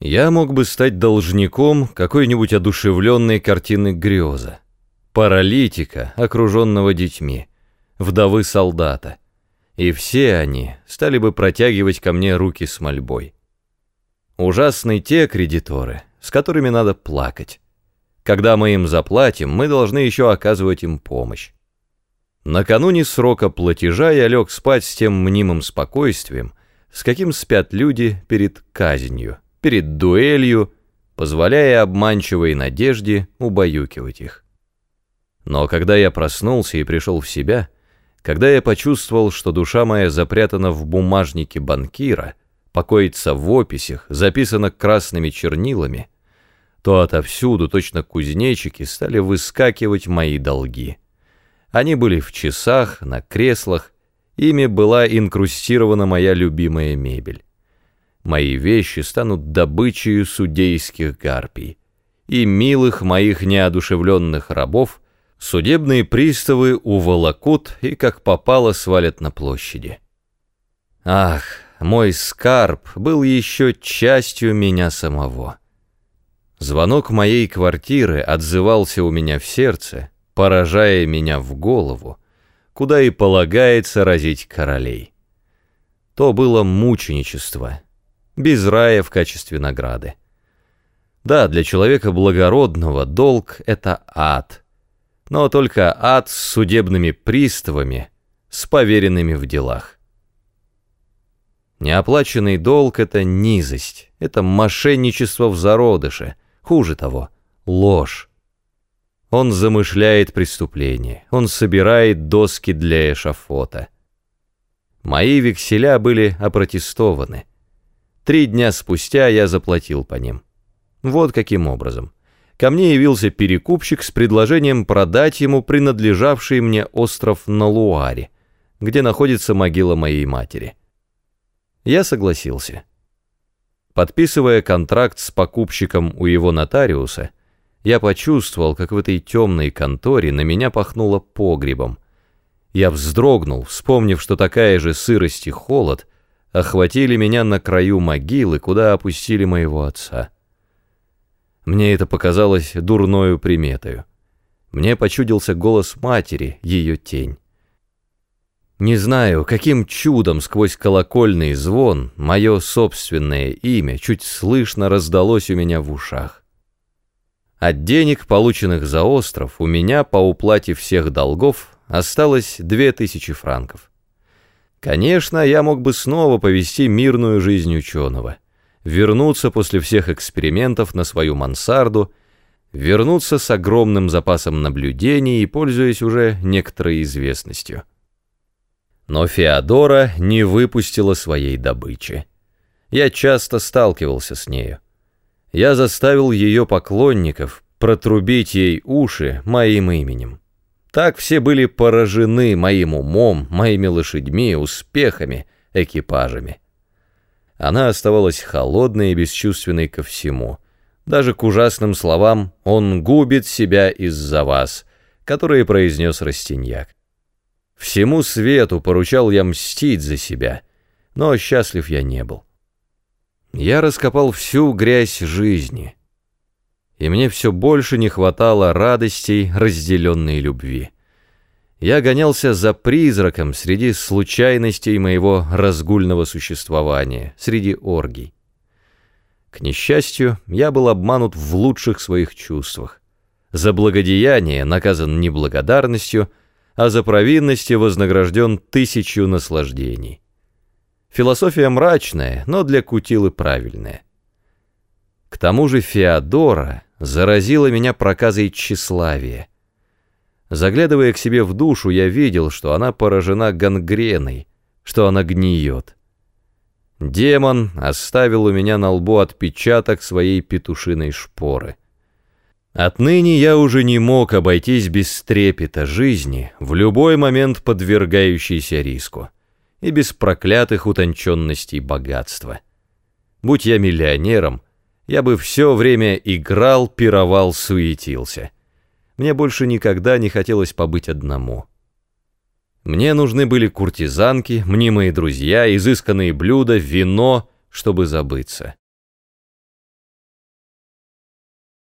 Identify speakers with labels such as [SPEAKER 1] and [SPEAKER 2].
[SPEAKER 1] Я мог бы стать должником какой-нибудь одушевленной картины греза, паралитика, окруженного детьми, вдовы солдата, и все они стали бы протягивать ко мне руки с мольбой. Ужасны те кредиторы, с которыми надо плакать. Когда мы им заплатим, мы должны еще оказывать им помощь. Накануне срока платежа я лег спать с тем мнимым спокойствием, с каким спят люди перед казнью перед дуэлью, позволяя обманчивой надежде убаюкивать их. Но когда я проснулся и пришел в себя, когда я почувствовал, что душа моя запрятана в бумажнике банкира, покоится в описях, записана красными чернилами, то отовсюду, точно кузнечики, стали выскакивать мои долги. Они были в часах, на креслах, ими была инкрустирована моя любимая мебель мои вещи станут добычей судейских гарпий, и милых моих неодушевленных рабов судебные приставы уволокут и как попало свалят на площади. Ах, мой скарб был еще частью меня самого. Звонок моей квартиры отзывался у меня в сердце, поражая меня в голову, куда и полагается разить королей. То было мученичество — без рая в качестве награды. Да, для человека благородного долг — это ад, но только ад с судебными приставами, с поверенными в делах. Неоплаченный долг — это низость, это мошенничество в зародыше, хуже того, ложь. Он замышляет преступление, он собирает доски для эшафота. Мои векселя были опротестованы. Три дня спустя я заплатил по ним. Вот каким образом. Ко мне явился перекупщик с предложением продать ему принадлежавший мне остров на Луаре, где находится могила моей матери. Я согласился. Подписывая контракт с покупщиком у его нотариуса, я почувствовал, как в этой темной конторе на меня пахнуло погребом. Я вздрогнул, вспомнив, что такая же сырость и холод — охватили меня на краю могилы, куда опустили моего отца. Мне это показалось дурною приметою. Мне почудился голос матери, ее тень. Не знаю, каким чудом сквозь колокольный звон мое собственное имя чуть слышно раздалось у меня в ушах. От денег, полученных за остров, у меня по уплате всех долгов осталось две тысячи франков. Конечно, я мог бы снова повести мирную жизнь ученого, вернуться после всех экспериментов на свою мансарду, вернуться с огромным запасом наблюдений и пользуясь уже некоторой известностью. Но Феодора не выпустила своей добычи. Я часто сталкивался с нею. Я заставил ее поклонников протрубить ей уши моим именем. Так все были поражены моим умом, моими лошадьми, успехами, экипажами. Она оставалась холодной и бесчувственной ко всему. Даже к ужасным словам «он губит себя из-за вас», которые произнес Растиньяк. Всему свету поручал я мстить за себя, но счастлив я не был. Я раскопал всю грязь жизни — и мне все больше не хватало радостей разделенной любви. Я гонялся за призраком среди случайностей моего разгульного существования, среди оргий. К несчастью, я был обманут в лучших своих чувствах. За благодеяние наказан неблагодарностью, а за провинности вознагражден тысячу наслаждений. Философия мрачная, но для Кутилы правильная. К тому же Феодора заразила меня проказой тщеславия. Заглядывая к себе в душу, я видел, что она поражена гангреной, что она гниет. Демон оставил у меня на лбу отпечаток своей петушиной шпоры. Отныне я уже не мог обойтись без трепета жизни, в любой момент подвергающейся риску, и без проклятых утонченностей богатства. Будь я миллионером — я бы все время играл, пировал, суетился. Мне больше никогда не хотелось побыть одному. Мне нужны были куртизанки, мнимые друзья, изысканные блюда, вино, чтобы забыться.